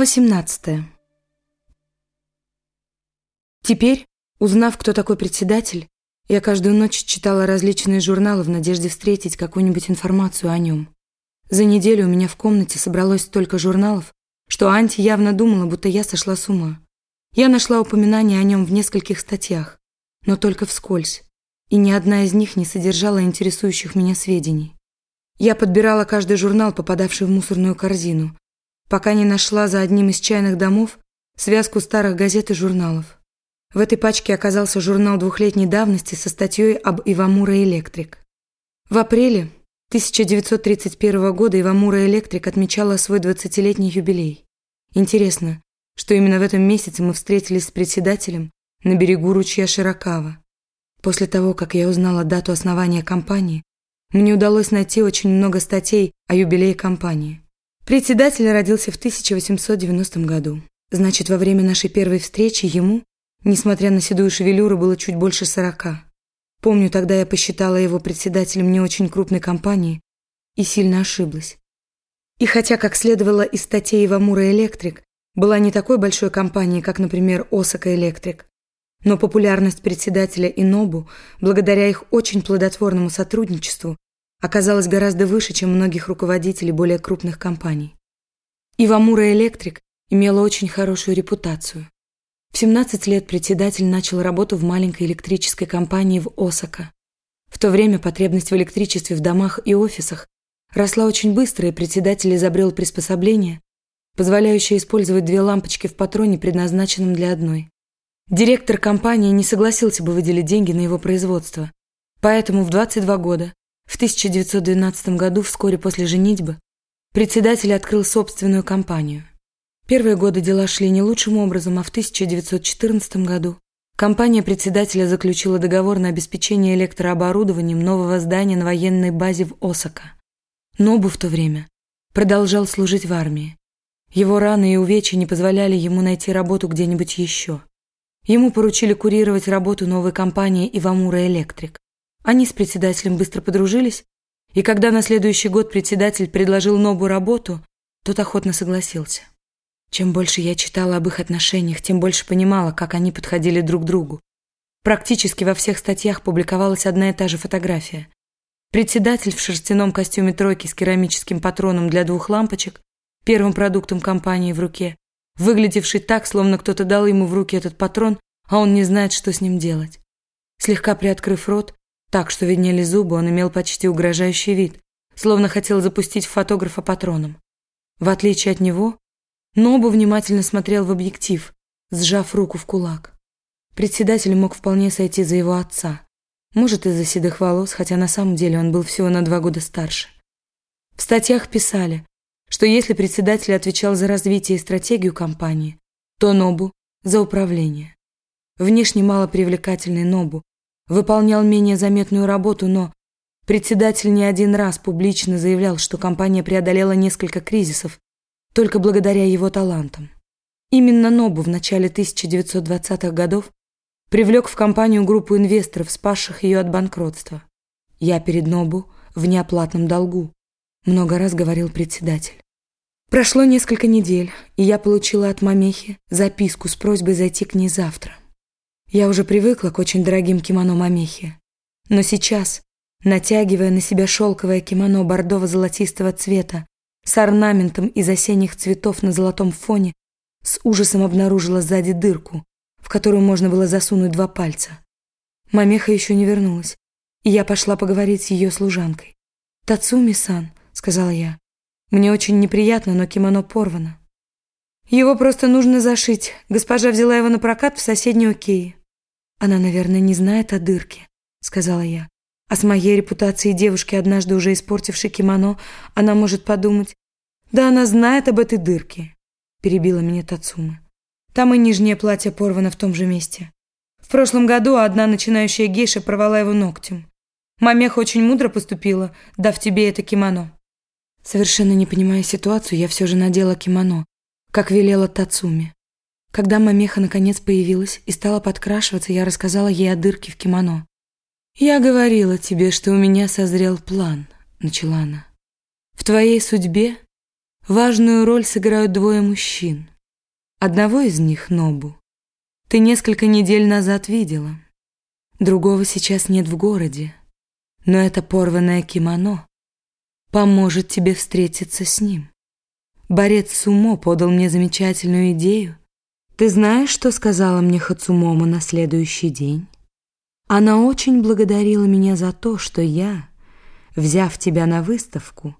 Глава 18. Теперь, узнав, кто такой председатель, я каждую ночь читала различные журналы в надежде встретить какую-нибудь информацию о нем. За неделю у меня в комнате собралось столько журналов, что Анти явно думала, будто я сошла с ума. Я нашла упоминания о нем в нескольких статьях, но только вскользь, и ни одна из них не содержала интересующих меня сведений. Я подбирала каждый журнал, попадавший в мусорную корзину, пока не нашла за одним из чайных домов связку старых газет и журналов. В этой пачке оказался журнал двухлетней давности со статьей об Ивамура Электрик. В апреле 1931 года Ивамура Электрик отмечала свой 20-летний юбилей. Интересно, что именно в этом месяце мы встретились с председателем на берегу ручья Широкава. После того, как я узнала дату основания компании, мне удалось найти очень много статей о юбилее компании. Председатель родился в 1890 году. Значит, во время нашей первой встречи ему, несмотря на седую шевелюру, было чуть больше сорока. Помню, тогда я посчитала его председателем не очень крупной компании и сильно ошиблась. И хотя, как следовало из статей Ивамура Электрик, была не такой большой компанией, как, например, Осака Электрик, но популярность председателя и Нобу, благодаря их очень плодотворному сотрудничеству, оказалась гораздо выше, чем многих руководителей более крупных компаний. Ивамура Электрик имела очень хорошую репутацию. В 17 лет председатель начал работу в маленькой электрической компании в Осака. В то время потребность в электричестве в домах и офисах росла очень быстро, и председатель изобрел приспособление, позволяющее использовать две лампочки в патроне, предназначенном для одной. Директор компании не согласился бы выделить деньги на его производство, поэтому в 22 года в 1912 году, вскоре после женитьбы, председатель открыл собственную компанию. Первые годы дела шли не лучшим образом, а в 1914 году компания председателя заключила договор на обеспечение электрооборудованием нового здания на военной базе в Осака. Нобу в то время продолжал служить в армии. Его раны и увечья не позволяли ему найти работу где-нибудь еще. Ему поручили курировать работу новой компании «Ивамура Электрик». Они с председателем быстро подружились, и когда на следующий год председатель предложил Нобу работу, тот охотно согласился. Чем больше я читала об их отношениях, тем больше понимала, как они подходили друг к другу. Практически во всех статьях публиковалась одна и та же фотография. Председатель в шерстяном костюме тройки с керамическим патроном для двух лампочек, первым продуктом компании в руке, выглядевший так, словно кто-то дал ему в руки этот патрон, а он не знает, что с ним делать. Слегка приоткрыв рот, так что виднели зубы, он имел почти угрожающий вид, словно хотел запустить в фотографа патроном. В отличие от него, Нобу внимательно смотрел в объектив, сжав руку в кулак. Председатель мог вполне сойти за его отца. Может, из-за седых волос, хотя на самом деле он был всего на два года старше. В статьях писали, что если председатель отвечал за развитие и стратегию компании, то Нобу – за управление. Внешне малопривлекательный Нобу выполнял менее заметную работу, но председатель не один раз публично заявлял, что компания преодолела несколько кризисов только благодаря его талантам. Именно Нобу в начале 1920-х годов привлек в компанию группу инвесторов, спасших ее от банкротства. «Я перед Нобу в неоплатном долгу», – много раз говорил председатель. Прошло несколько недель, и я получила от мамехи записку с просьбой зайти к ней завтра. Я уже привыкла к очень дорогим кимоно мамехи. Но сейчас, натягивая на себя шелковое кимоно бордово-золотистого цвета с орнаментом из осенних цветов на золотом фоне, с ужасом обнаружила сзади дырку, в которую можно было засунуть два пальца. Мамеха еще не вернулась, и я пошла поговорить с ее служанкой. «Тацуми-сан», — сказала я, — «мне очень неприятно, но кимоно порвано». «Его просто нужно зашить. Госпожа взяла его на прокат в соседней Окее». «Она, наверное, не знает о дырке», — сказала я. «А с моей репутацией девушки, однажды уже испортившей кимоно, она может подумать...» «Да она знает об этой дырке», — перебила меня Тацума. «Там и нижнее платье порвано в том же месте. В прошлом году одна начинающая гейша порвала его ногтем. Мамеха очень мудро поступила, дав тебе это кимоно». Совершенно не понимая ситуацию, я все же надела кимоно, как велела Тацуми. Когда мамеха наконец появилась и стала подкрашиваться, я рассказала ей о дырке в кимоно. «Я говорила тебе, что у меня созрел план», — начала она. «В твоей судьбе Важную роль сыграют двое мужчин. Одного из них, Нобу, ты несколько недель назад видела. Другого сейчас нет в городе. Но это порванное кимоно поможет тебе встретиться с ним. Борец Сумо подал мне замечательную идею. Ты знаешь, что сказала мне Хацумомо на следующий день? Она очень благодарила меня за то, что я, взяв тебя на выставку,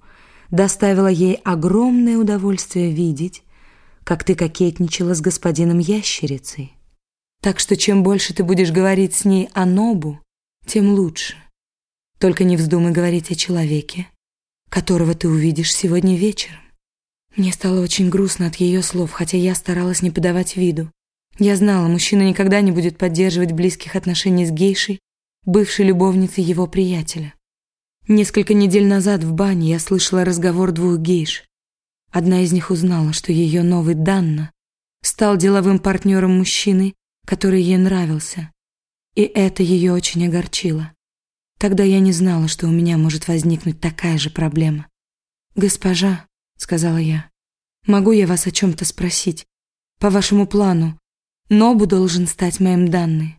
доставила ей огромное удовольствие видеть, как ты кокетничала с господином ящерицей. Так что чем больше ты будешь говорить с ней о Нобу, тем лучше. Только не вздумай говорить о человеке, которого ты увидишь сегодня вечером. Мне стало очень грустно от ее слов, хотя я старалась не подавать виду. Я знала, мужчина никогда не будет поддерживать близких отношений с гейшей, бывшей любовницей его приятеля. Несколько недель назад в бане я слышала разговор двух гейш. Одна из них узнала, что ее новый Данна стал деловым партнером мужчины, который ей нравился. И это ее очень огорчило. Тогда я не знала, что у меня может возникнуть такая же проблема. «Госпожа», — сказала я, — «могу я вас о чем-то спросить? По вашему плану, Нобу должен стать моим данной».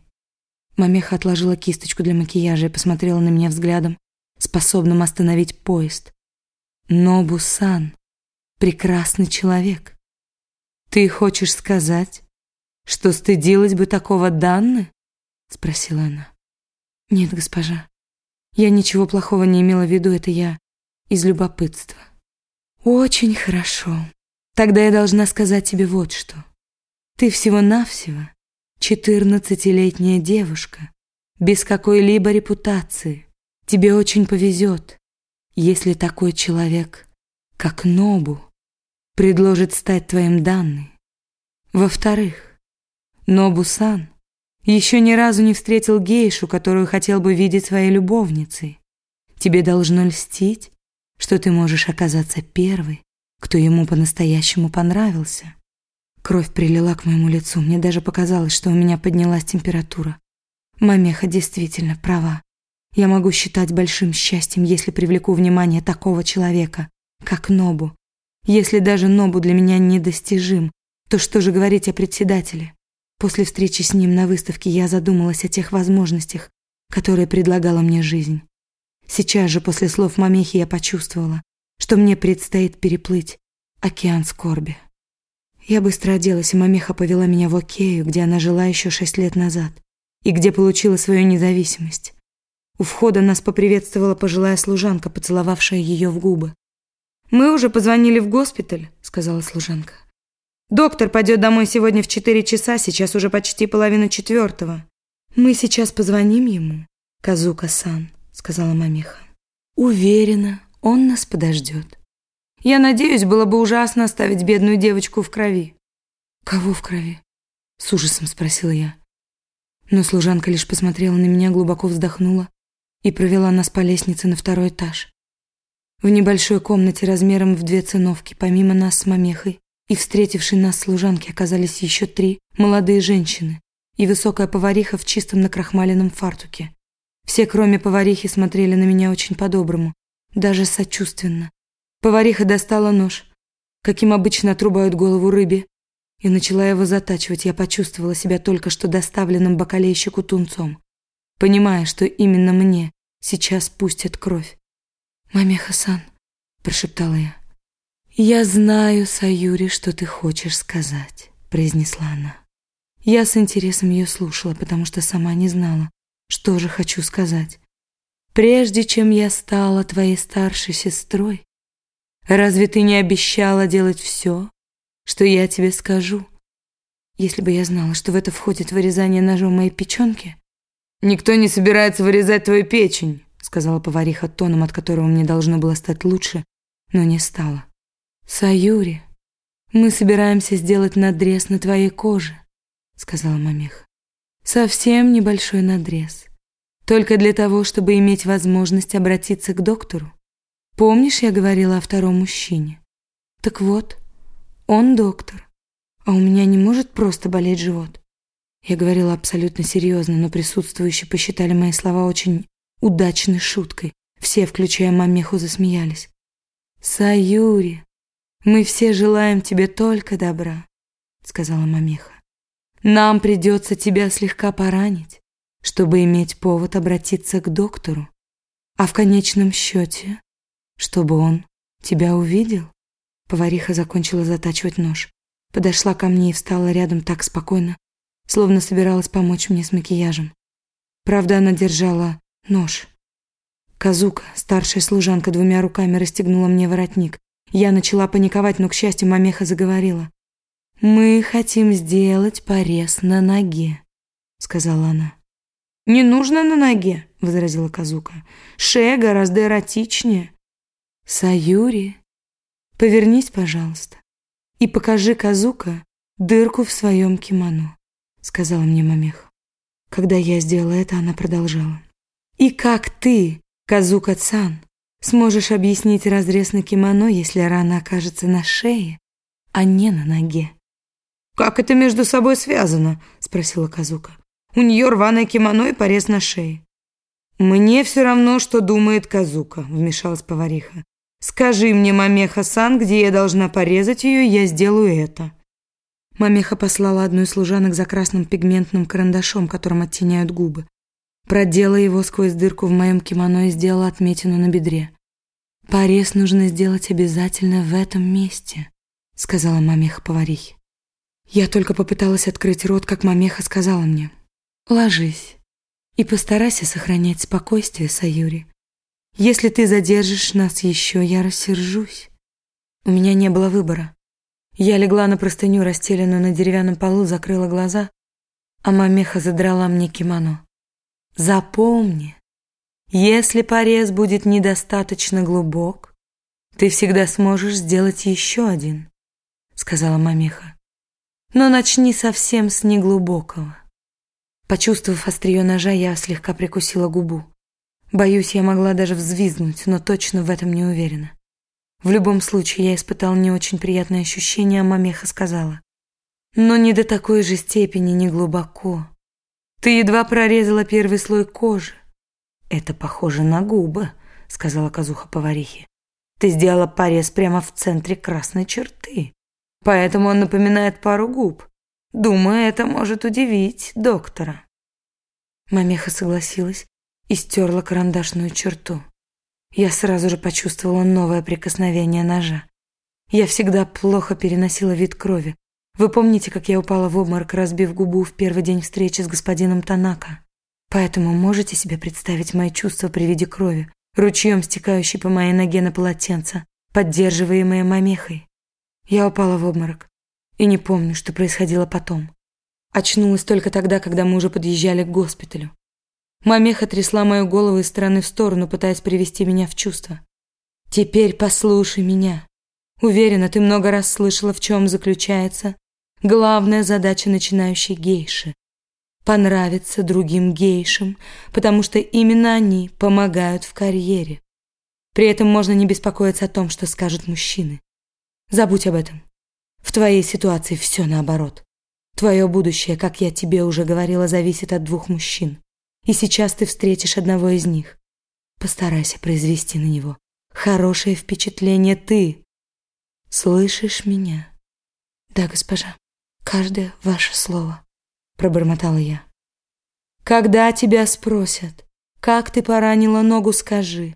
Мамеха отложила кисточку для макияжа и посмотрела на меня взглядом, способным остановить поезд. Нобу-сан, прекрасный человек. Ты хочешь сказать, что стыдилась бы такого Данны? Спросила она. Нет, госпожа. Я ничего плохого не имела в виду, это я из любопытства. Очень хорошо. Тогда я должна сказать тебе вот что. Ты всего-навсего четырнадцатилетняя девушка, без какой-либо репутации. Тебе очень повезет, если такой человек, как Нобу, предложит стать твоим данным. Во-вторых, Нобу-сан еще ни разу не встретил гейшу, которую хотел бы видеть своей любовницей. Тебе должно льстить, что ты можешь оказаться первой, кто ему по-настоящему понравился. Кровь прилила к моему лицу, мне даже показалось, что у меня поднялась температура. Мамеха действительно права. Я могу считать большим счастьем, если привлеку внимание такого человека, как Нобу. Если даже Нобу для меня недостижим, то что же говорить о председателе? После встречи с ним на выставке я задумалась о тех возможностях, которые предлагала мне жизнь. Сейчас же после слов мамехи я почувствовала, что мне предстоит переплыть океан скорби. Я быстро оделась, и мамеха повела меня в Окею, где она жила еще шесть лет назад, и где получила свою независимость. У входа нас поприветствовала пожилая служанка, поцеловавшая ее в губы. «Мы уже позвонили в госпиталь», — сказала служанка. Доктор пойдет домой сегодня в четыре часа, сейчас уже почти половина четвертого. Мы сейчас позвоним ему, Казука-сан, сказала мамиха. Уверена, он нас подождет. Я надеюсь, было бы ужасно оставить бедную девочку в крови. Кого в крови? С ужасом спросила я. Но служанка лишь посмотрела на меня, глубоко вздохнула и провела нас по лестнице на второй этаж. В небольшой комнате размером в две циновки, помимо нас с мамехой, и встретившей нас служанки оказались еще три молодые женщины и высокая повариха в чистом накрахмаленном фартуке. Все, кроме поварихи, смотрели на меня очень по-доброму, даже сочувственно. Повариха достала нож, каким обычно отрубают голову рыбе, и начала его затачивать. Я почувствовала себя только что доставленным бакалейщику тунцом, понимая, что именно мне сейчас пустят кровь. «Мамеха-сан», – прошептала я. «Я знаю, Саюри, что ты хочешь сказать», — произнесла она. Я с интересом ее слушала, потому что сама не знала, что же хочу сказать. «Прежде чем я стала твоей старшей сестрой, разве ты не обещала делать все, что я тебе скажу? Если бы я знала, что в это входит вырезание ножом моей печенки...» «Никто не собирается вырезать твою печень», — сказала повариха тоном, от которого мне должно было стать лучше, но не стало. «Саюри, мы собираемся сделать надрез на твоей коже», — сказала мамеха. «Совсем небольшой надрез. Только для того, чтобы иметь возможность обратиться к доктору. Помнишь, я говорила о втором мужчине? Так вот, он доктор, а у меня не может просто болеть живот». Я говорила абсолютно серьезно, но присутствующие посчитали мои слова очень удачной шуткой. Все, включая мамеху, засмеялись. «Саюри, Мы все желаем тебе только добра, сказала мамеха. Нам придется тебя слегка поранить, чтобы иметь повод обратиться к доктору, а в конечном счете, чтобы он тебя увидел. Повариха закончила затачивать нож, подошла ко мне и встала рядом так спокойно, словно собиралась помочь мне с макияжем. Правда, она держала нож. Казука, старшая служанка, двумя руками расстегнула мне воротник. Я начала паниковать, но, к счастью, мамеха заговорила. «Мы хотим сделать порез на ноге», — сказала она. «Не нужно на ноге», — возразила Казука. «Шея гораздо эротичнее». «Саюри, повернись, пожалуйста, и покажи Казука дырку в своем кимоно», — сказала мне мамеха. Когда я сделала это, она продолжала. «И как ты, Казука-цан, сможешь объяснить разрез на кимоно, если рана окажется на шее, а не на ноге?» «Как это между собой связано?» — спросила Казука. «У нее рваное кимоно и порез на шее». «Мне все равно, что думает Казука», — вмешалась повариха. «Скажи мне, Мамеха-сан, где я должна порезать ее, я сделаю это». Мамеха послала одну из служанок за красным пигментным карандашом, которым оттеняют губы. Продела его сквозь дырку в моем кимоно и сделала отметину на бедре. «Порез нужно сделать обязательно в этом месте», — сказала мамеха поварихе. Я только попыталась открыть рот, как мамеха сказала мне. «Ложись и постарайся сохранять спокойствие, Саюри. Если ты задержишь нас еще, я рассержусь». У меня не было выбора. Я легла на простыню, расстеленную на деревянном полу, закрыла глаза, а мамеха задрала мне кимоно. «Запомни, если порез будет недостаточно глубок, ты всегда сможешь сделать еще один», — сказала мамеха. «Но начни совсем с неглубокого». Почувствовав острие ножа, я слегка прикусила губу. Боюсь, я могла даже взвизгнуть, но точно в этом не уверена. В любом случае, я испытала не очень приятное ощущение, а мамеха сказала. Но не до такой же степени, не глубоко. Ты едва прорезала первый слой кожи. Это похоже на губы, сказала казуха поварихе. Ты сделала порез прямо в центре красной черты. Поэтому он напоминает пару губ. Думаю, это может удивить доктора. Мамеха согласилась и стерла карандашную черту. Я сразу же почувствовала новое прикосновение ножа. Я всегда плохо переносила вид крови. Вы помните, как я упала в обморок, разбив губу в первый день встречи с господином Танака? Поэтому можете себе представить мои чувства при виде крови, ручьем стекающей по моей ноге на полотенце, поддерживаемое мамехой. Я упала в обморок и не помню, что происходило потом. Очнулась только тогда, когда мы уже подъезжали к госпиталю. Мамеха трясла мою голову из стороны в сторону, пытаясь привести меня в чувство. «Теперь послушай меня. Уверена, ты много раз слышала, в чем заключается главная задача начинающей гейши. Понравиться другим гейшам, потому что именно они помогают в карьере. При этом можно не беспокоиться о том, что скажут мужчины. Забудь об этом. В твоей ситуации все наоборот. Твое будущее, как я тебе уже говорила, зависит от двух мужчин и сейчас ты встретишь одного из них. Постарайся произвести на него хорошее впечатление ты. Слышишь меня? Да, госпожа. Каждое ваше слово, пробормотала я. Когда тебя спросят, как ты поранила ногу, скажи,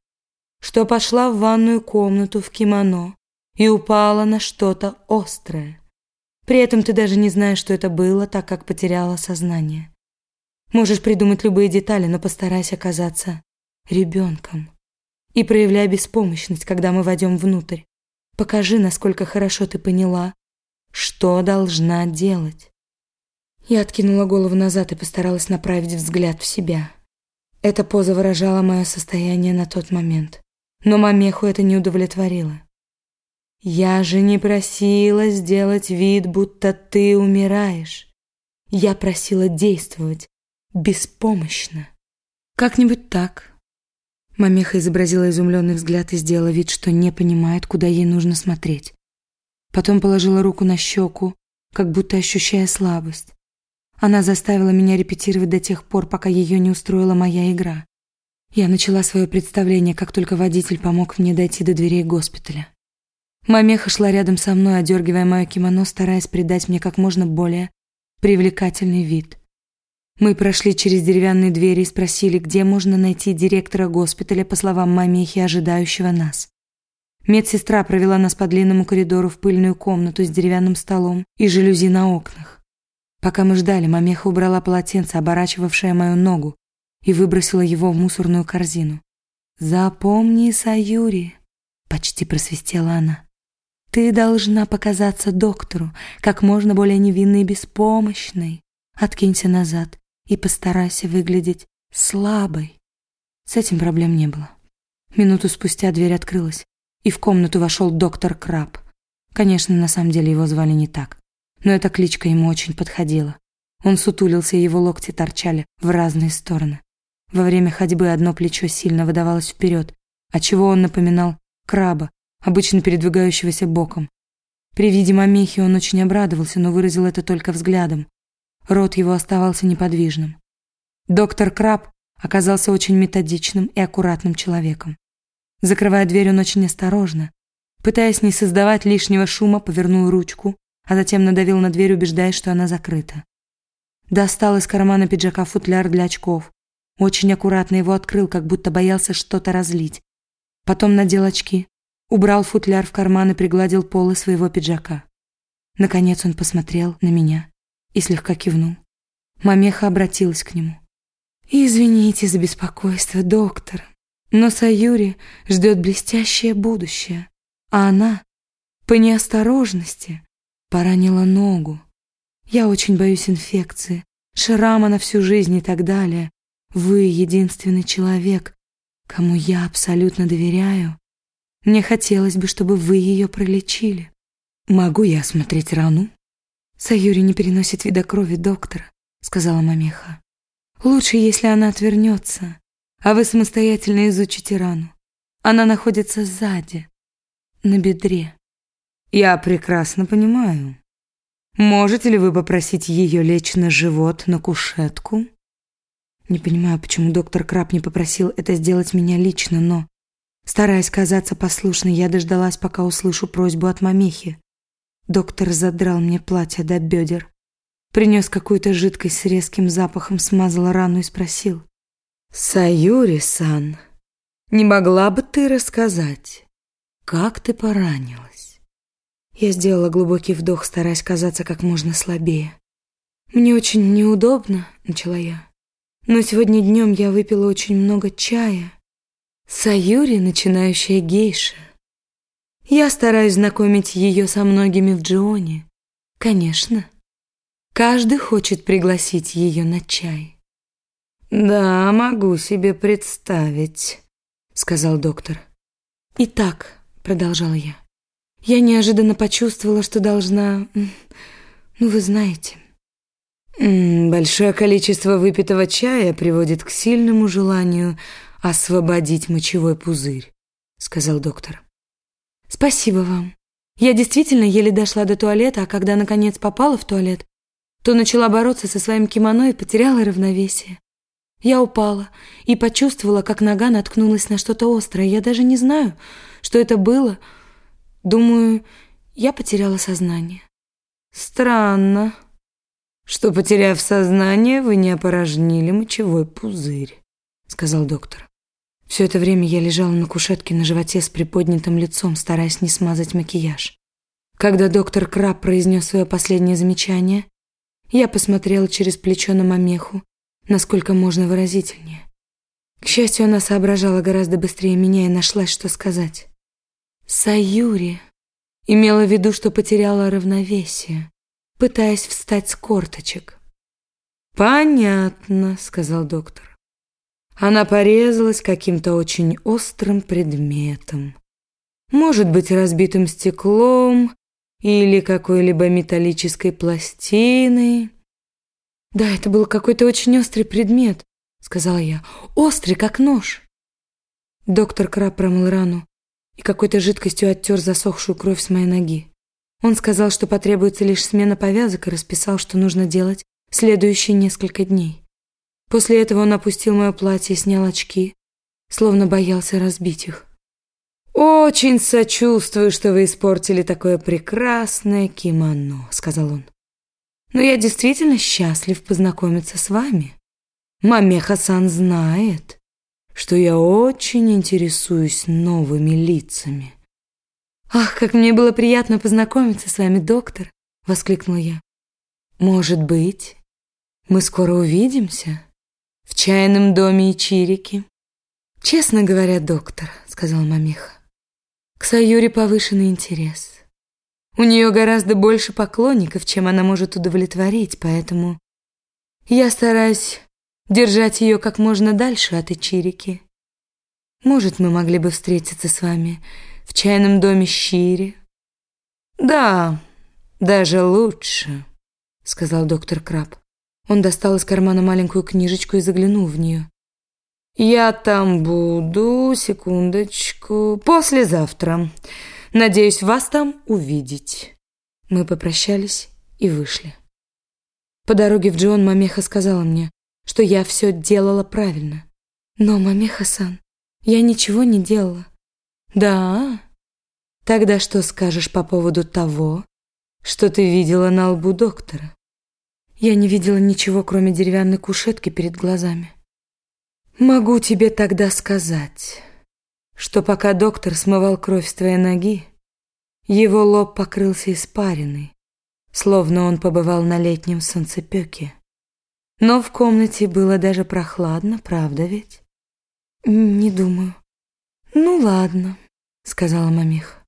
что пошла в ванную комнату в кимоно и упала на что-то острое. При этом ты даже не знаешь, что это было, так как потеряла сознание. Можешь придумать любые детали, но постарайся оказаться ребенком. И проявляй беспомощность, когда мы войдем внутрь. Покажи, насколько хорошо ты поняла, что должна делать. Я откинула голову назад и постаралась направить взгляд в себя. Эта поза выражала мое состояние на тот момент. Но мамеху это не удовлетворило. «Я же не просила сделать вид, будто ты умираешь. Я просила действовать, беспомощно. Как-нибудь так. Мамеха изобразила изумленный взгляд и сделала вид, что не понимает, куда ей нужно смотреть. Потом положила руку на щеку, как будто ощущая слабость. Она заставила меня репетировать до тех пор, пока ее не устроила моя игра. Я начала свое представление, как только водитель помог мне дойти до дверей госпиталя. Мамеха шла рядом со мной, одергивая мое кимоно, стараясь придать мне как можно более привлекательный вид. Мы прошли через деревянные двери и спросили, где можно найти директора госпиталя, по словам мамехи, ожидающего нас. Медсестра провела нас по длинному коридору в пыльную комнату с деревянным столом и жалюзи на окнах. Пока мы ждали, мамеха убрала полотенце, оборачивавшее мою ногу, и выбросила его в мусорную корзину. «Запомни, Саюри», — почти просвистела она. «Ты должна показаться доктору как можно более невинной и беспомощной. Откинься назад и постарайся выглядеть слабой». С этим проблем не было. Минуту спустя дверь открылась, и в комнату вошел доктор Краб. Конечно, на самом деле его звали не так, но эта кличка ему очень подходила. Он сутулился, и его локти торчали в разные стороны. Во время ходьбы одно плечо сильно выдавалось вперед, отчего он напоминал краба, обычно передвигающегося боком. При виде мамехи он очень обрадовался, но выразил это только взглядом. Рот его оставался неподвижным. Доктор Краб оказался очень методичным и аккуратным человеком. Закрывая дверь, он очень осторожно, пытаясь не создавать лишнего шума, повернул ручку, а затем надавил на дверь, убеждаясь, что она закрыта. Достал из кармана пиджака футляр для очков, очень аккуратно его открыл, как будто боялся что-то разлить. Потом надел очки, убрал футляр в карман и пригладил полы своего пиджака. Наконец он посмотрел на меня и слегка кивнул. Мамеха обратилась к нему. «Извините за беспокойство, доктор, но Саюри ждет блестящее будущее, а она, по неосторожности, поранила ногу. Я очень боюсь инфекции, шрама на всю жизнь и так далее. Вы единственный человек, кому я абсолютно доверяю. Мне хотелось бы, чтобы вы ее пролечили. Могу я осмотреть рану? Саюри не переносит вида крови доктора, сказала Мамеха. Лучше, если она отвернется, а вы самостоятельно изучите рану. Она находится сзади, на бедре. Я прекрасно понимаю. Можете ли вы попросить ее лечь на живот на кушетку? Не понимаю, почему доктор Краб не попросил это сделать меня лично, но, стараясь казаться послушной, я дождалась, пока услышу просьбу от мамехи. Доктор задрал мне платье до бедер, принес какую-то жидкость с резким запахом, смазал рану и спросил. «Саюри-сан, не могла бы ты рассказать, как ты поранилась?» Я сделала глубокий вдох, стараясь казаться как можно слабее. «Мне очень неудобно», — начала я. Но сегодня днем я выпила очень много чая. Саюри, начинающая гейша. Я стараюсь знакомить ее со многими в Джоне. Конечно. Каждый хочет пригласить ее на чай. «Да, могу себе представить», — сказал доктор. «Итак», — продолжала я, — «я неожиданно почувствовала, что должна... Ну, вы знаете...» Большое количество выпитого чая приводит к сильному желанию освободить мочевой пузырь, сказал доктор. Спасибо вам. Я действительно еле дошла до туалета, а когда наконец попала в туалет, то начала бороться со своим кимоно и потеряла равновесие. Я упала и почувствовала, как нога наткнулась на что-то острое. Я даже не знаю, что это было. Думаю, я потеряла сознание. Странно, что, потеряв сознание, вы не опорожнили мочевой пузырь», — сказал доктор. Все это время я лежала на кушетке на животе с приподнятым лицом, стараясь не смазать макияж. Когда доктор Краб произнес свое последнее замечание, я посмотрела через плечо на мамеху, насколько можно выразительнее. К счастью, она соображала гораздо быстрее меня и нашлась, что сказать. Саюри имела в виду, что потеряла равновесие пытаясь встать с корточек. «Понятно», — сказал доктор. Она порезалась каким-то очень острым предметом. Может быть, разбитым стеклом или какой-либо металлической пластиной. «Да, это был какой-то очень острый предмет», — сказала я. «Острый, как нож». Доктор Краб промыл рану и какой-то жидкостью оттер засохшую кровь с моей ноги. Он сказал, что потребуется лишь смена повязок и расписал, что нужно делать следующие несколько дней. После этого он опустил мое платье и снял очки, словно боялся разбить их. «Очень сочувствую, что вы испортили такое прекрасное кимоно», — сказал он. «Но я действительно счастлив познакомиться с вами. Мамеха-сан знает, что я очень интересуюсь новыми лицами». «Ах, как мне было приятно познакомиться с вами, доктор!» — воскликнул я. «Может быть, мы скоро увидимся чайном доме Ичирики?» «Честно говоря, доктор», — сказал Мамеха, — «к Саюре повышенный интерес. У нее гораздо больше поклонников, чем она может удовлетворить, поэтому я стараюсь держать ее как можно дальше от Ичирики. Может, мы могли бы встретиться с вами в чайном доме Щири?» «Да, даже лучше», — сказал доктор Краб. Он достал из кармана маленькую книжечку и заглянул в нее. «Я там буду, секундочку, послезавтра. Надеюсь, вас там увидеть». Мы попрощались и вышли. По дороге в Джон Мамеха сказала мне, что я все делала правильно. Но, Мамеха-сан, я ничего не делала. Да? Тогда что скажешь по поводу того, что ты видела на лбу доктора? Я не видела ничего, кроме деревянной кушетки перед глазами. Могу тебе тогда сказать, что пока доктор смывал кровь с твоей ноги, его лоб покрылся испариной, словно он побывал на летнем солнцепёке. Но в комнате было даже прохладно, правда ведь? Не думаю. Ну ладно, сказала мамиха.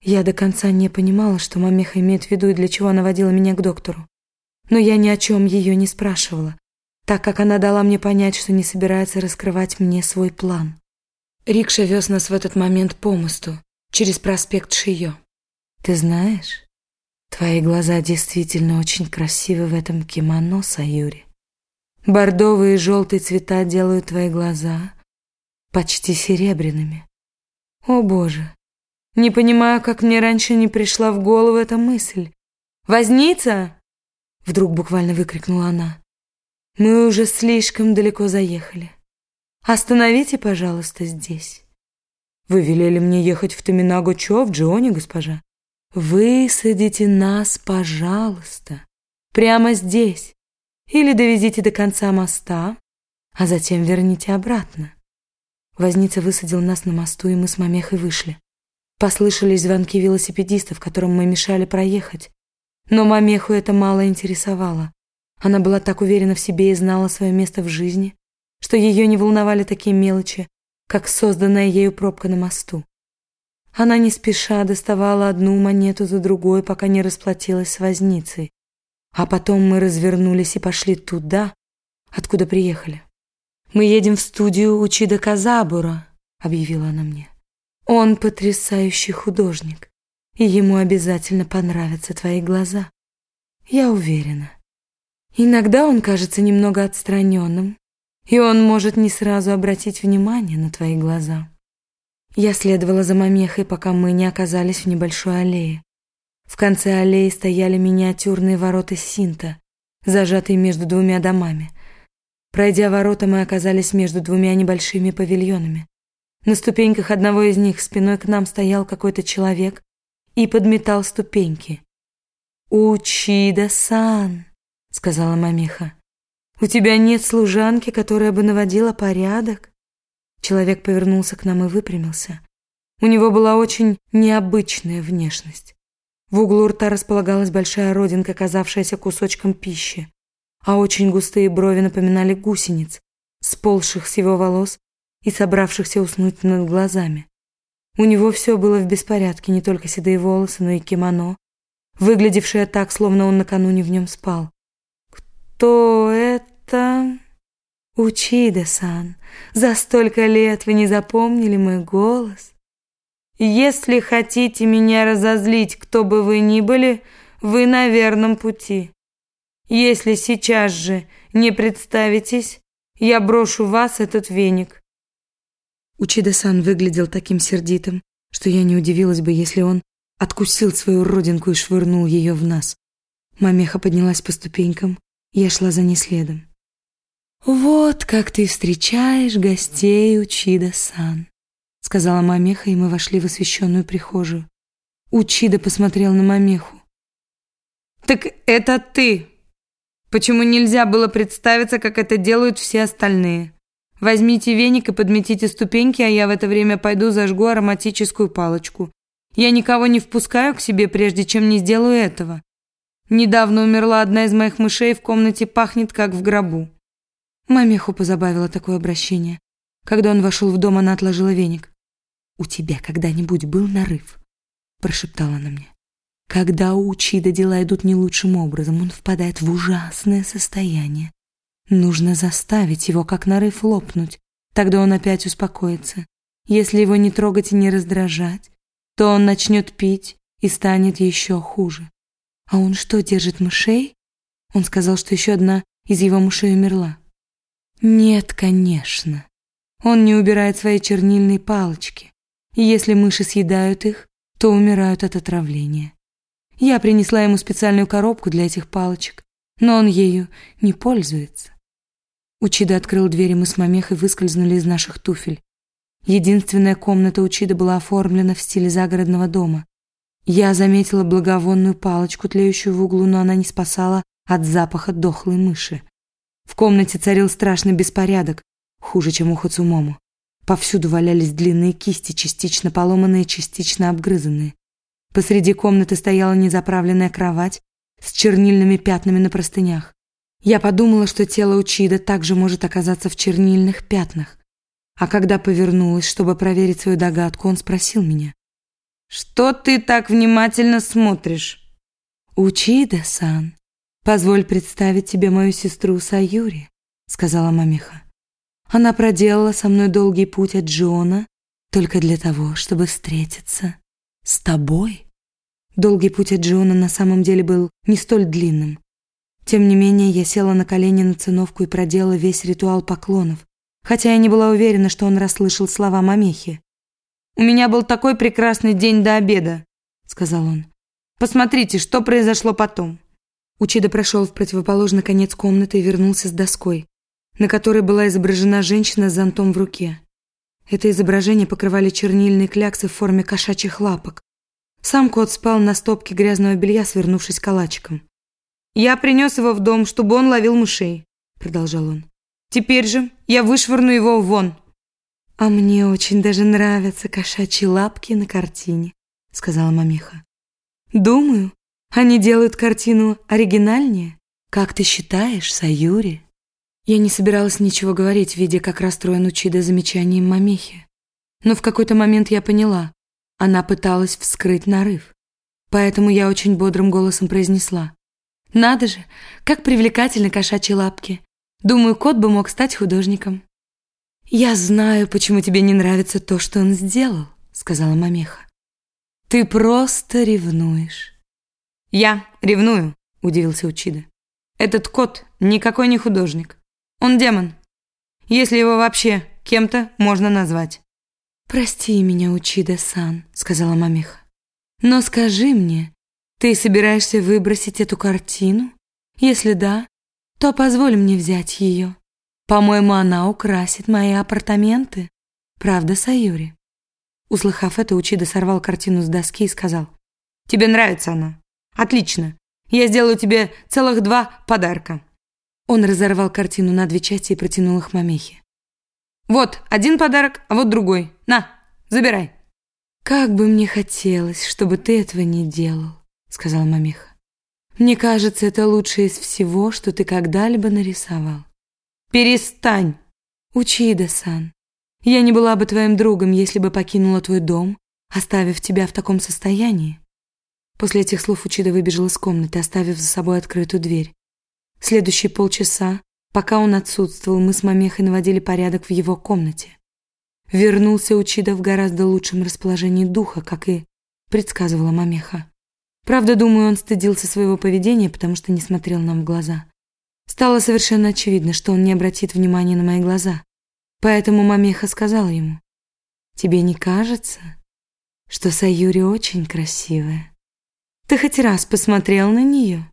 Я до конца не понимала, что мамиха имеет в виду и для чего она водила меня к доктору. Но я ни о чем ее не спрашивала, так как она дала мне понять, что не собирается раскрывать мне свой план. Рикша вез нас в этот момент по мосту, через проспект Шиё. Ты знаешь, твои глаза действительно очень красивы в этом кимоно, Саюри. Бордовые и желтые цвета делают твои глаза почти серебряными. О, Боже! Не понимаю, как мне раньше не пришла в голову эта мысль. «Возница!» Вдруг буквально выкрикнула она. Мы уже слишком далеко заехали. Остановите, пожалуйста, здесь. Вы велели мне ехать в Томинагу-Чо, в Джоне, госпожа. Высадите нас, пожалуйста, прямо здесь. Или довезите до конца моста, а затем верните обратно. Возница высадил нас на мосту, и мы с Мамехой вышли. Послышались звонки велосипедистов, которым мы мешали проехать. Но Мамеху это мало интересовало. Она была так уверена в себе и знала свое место в жизни, что ее не волновали такие мелочи, как созданная ею пробка на мосту. Она не спеша доставала одну монету за другой, пока не расплатилась с возницей. А потом мы развернулись и пошли туда, откуда приехали. «Мы едем в студию Учида Казабура», — объявила она мне. «Он потрясающий художник, и ему обязательно понравятся твои глаза. Я уверена». Иногда он кажется немного отстраненным, и он может не сразу обратить внимание на твои глаза. Я следовала за мамехой, пока мы не оказались в небольшой аллее. В конце аллеи стояли миниатюрные ворота Синта, зажатые между двумя домами. Пройдя ворота, мы оказались между двумя небольшими павильонами. На ступеньках одного из них спиной к нам стоял какой-то человек и подметал ступеньки. «Учида-сан!» — сказала мамиха. «У тебя нет служанки, которая бы наводила порядок?» Человек повернулся к нам и выпрямился. У него была очень необычная внешность. В углу рта располагалась большая родинка, казавшаяся кусочком пищи, а очень густые брови напоминали гусениц, сползших с его волос и собравшихся уснуть над глазами. У него все было в беспорядке, не только седые волосы, но и кимоно, выглядевшее так, словно он накануне в нем спал то это... Учида-сан, за столько лет вы не запомнили мой голос? Если хотите меня разозлить, кто бы вы ни были, вы на верном пути. Если сейчас же не представитесь, я брошу вас этот веник. Учида-сан выглядел таким сердитым, что я не удивилась бы, если он откусил свою родинку и швырнул ее в нас. Мамеха поднялась по ступенькам, я шла за ней следом. «Вот как ты встречаешь гостей Учида-сан», — сказала Мамеха, и мы вошли в освещенную прихожую. Учида посмотрел на Мамеху. «Так это ты! Почему нельзя было представиться, как это делают все остальные? Возьмите веник и подметите ступеньки, а я в это время пойду зажгу ароматическую палочку. Я никого не впускаю к себе, прежде чем не сделаю этого. Недавно умерла одна из моих мышей, в комнате пахнет, как в гробу». Мамеху позабавило такое обращение. Когда он вошел в дом, она отложила веник. «У тебя когда-нибудь был нарыв?» – прошептала она мне. «Когда у Учида дела идут не лучшим образом, он впадает в ужасное состояние. Нужно заставить его, как нарыв, лопнуть. Тогда он опять успокоится. Если его не трогать и не раздражать, то он начнет пить и станет еще хуже. А он что, держит мышей? Он сказал, что еще одна из его мышей умерла. Нет, конечно. Он не убирает свои чернильные палочки. И если мыши съедают их, то умирают от отравления. Я принесла ему специальную коробку для этих палочек, но он ею не пользуется. Учида открыл дверь, и мы с Мамехой выскользнули из наших туфель. Единственная комната Учида была оформлена в стиле загородного дома. Я заметила благовонную палочку, тлеющую в углу, но она не спасала от запаха дохлой мыши. В комнате царил страшный беспорядок, хуже, чем у Хацумому. Повсюду валялись длинные кисти, частично поломанные, частично обгрызанные. Посреди комнаты стояла незаправленная кровать с чернильными пятнами на простынях. Я подумала, что тело Учида также может оказаться в чернильных пятнах. А когда повернулась, чтобы проверить свою догадку, он спросил меня. «Что ты так внимательно смотришь?» «Учида-сан, «Позволь представить тебе мою сестру Саюри», — сказала мамиха. «Она проделала со мной долгий путь от Джона только для того, чтобы встретиться с тобой». Долгий путь от Джона на самом деле был не столь длинным. Тем не менее, я села на колени на циновку и проделала весь ритуал поклонов, хотя я не была уверена, что он расслышал слова мамехи. «У меня был такой прекрасный день до обеда», — сказал он. «Посмотрите, что произошло потом». Учида прошел в противоположный конец комнаты и вернулся с доской, на которой была изображена женщина с зонтом в руке. Это изображение покрывали чернильные кляксы в форме кошачьих лапок. Сам кот спал на стопке грязного белья, свернувшись калачиком. «Я принес его в дом, чтобы он ловил мышей», — продолжал он. «Теперь же я вышвырну его вон». «А мне очень даже нравятся кошачьи лапки на картине», — сказала мамиха. «Думаю, они делают картину оригинальнее. Как ты считаешь, Саюри? Я не собиралась ничего говорить, видя, как расстроен Учида замечанием мамехи. Но в какой-то момент я поняла. Она пыталась вскрыть нарыв. Поэтому я очень бодрым голосом произнесла. «Надо же, как привлекательны кошачьи лапки. Думаю, кот бы мог стать художником». «Я знаю, почему тебе не нравится то, что он сделал», — сказала мамеха. «Ты просто ревнуешь». «Я ревную», – удивился Учида. «Этот кот никакой не художник. Он демон. Если его вообще кем-то можно назвать». «Прости меня, Учида-сан», – сказала мамиха. «Но скажи мне, ты собираешься выбросить эту картину? Если да, то позволь мне взять ее. По-моему, она украсит мои апартаменты. Правда, Саюри?» Услыхав это, Учида сорвал картину с доски и сказал. «Тебе нравится она. Отлично. Я сделаю тебе целых два подарка. Он разорвал картину на две части и протянул их мамехе. Вот один подарок, а вот другой. На, забирай. Как бы мне хотелось, чтобы ты этого не делал, сказал мамеха. Мне кажется, это лучшее из всего, что ты когда-либо нарисовал. Перестань. Учида-сан, я не была бы твоим другом, если бы покинула твой дом, оставив тебя в таком состоянии. После этих слов Учида выбежал из комнаты, оставив за собой открытую дверь. Следующие полчаса, пока он отсутствовал, мы с Мамехой наводили порядок в его комнате. Вернулся Учида в гораздо лучшем расположении духа, как и предсказывала Мамеха. Правда, думаю, он стыдился своего поведения, потому что не смотрел нам в глаза. Стало совершенно очевидно, что он не обратит внимания на мои глаза. Поэтому Мамеха сказала ему, «Тебе не кажется, что Саюри очень красивая?» Ты хоть раз посмотрел на нее?»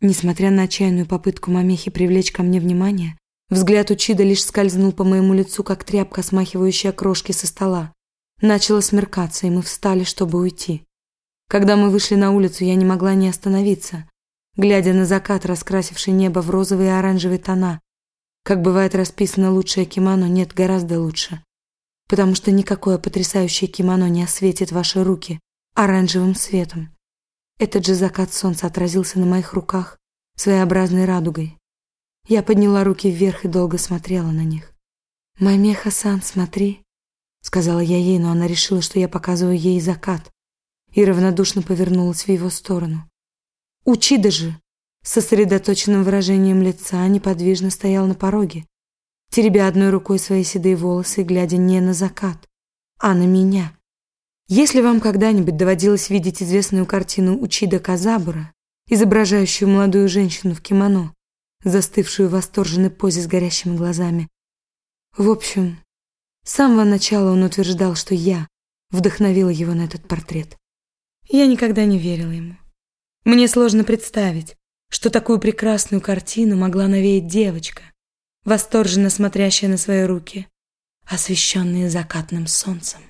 Несмотря на отчаянную попытку мамехи привлечь ко мне внимание, взгляд Учида лишь скользнул по моему лицу, как тряпка, смахивающая крошки со стола. Начало смеркаться, и мы встали, чтобы уйти. Когда мы вышли на улицу, я не могла не остановиться, глядя на закат, раскрасивший небо в розовые и оранжевые тона. Как бывает расписано лучшее кимоно, нет, гораздо лучше. Потому что никакое потрясающее кимоно не осветит ваши руки оранжевым светом. Этот же закат солнца отразился на моих руках своеобразной радугой. Я подняла руки вверх и долго смотрела на них. «Маме Хасан, смотри», — сказала я ей, но она решила, что я показываю ей закат, и равнодушно повернулась в его сторону. Учида же, сосредоточенным выражением лица, неподвижно стоял на пороге, теребя одной рукой свои седые волосы и глядя не на закат, а на меня. Если вам когда-нибудь доводилось видеть известную картину Учида Казабура, изображающую молодую женщину в кимоно, застывшую в восторженной позе с горящими глазами. В общем, с самого начала он утверждал, что я вдохновила его на этот портрет. Я никогда не верила ему. Мне сложно представить, что такую прекрасную картину могла навеять девочка, восторженно смотрящая на свои руки, освещенные закатным солнцем.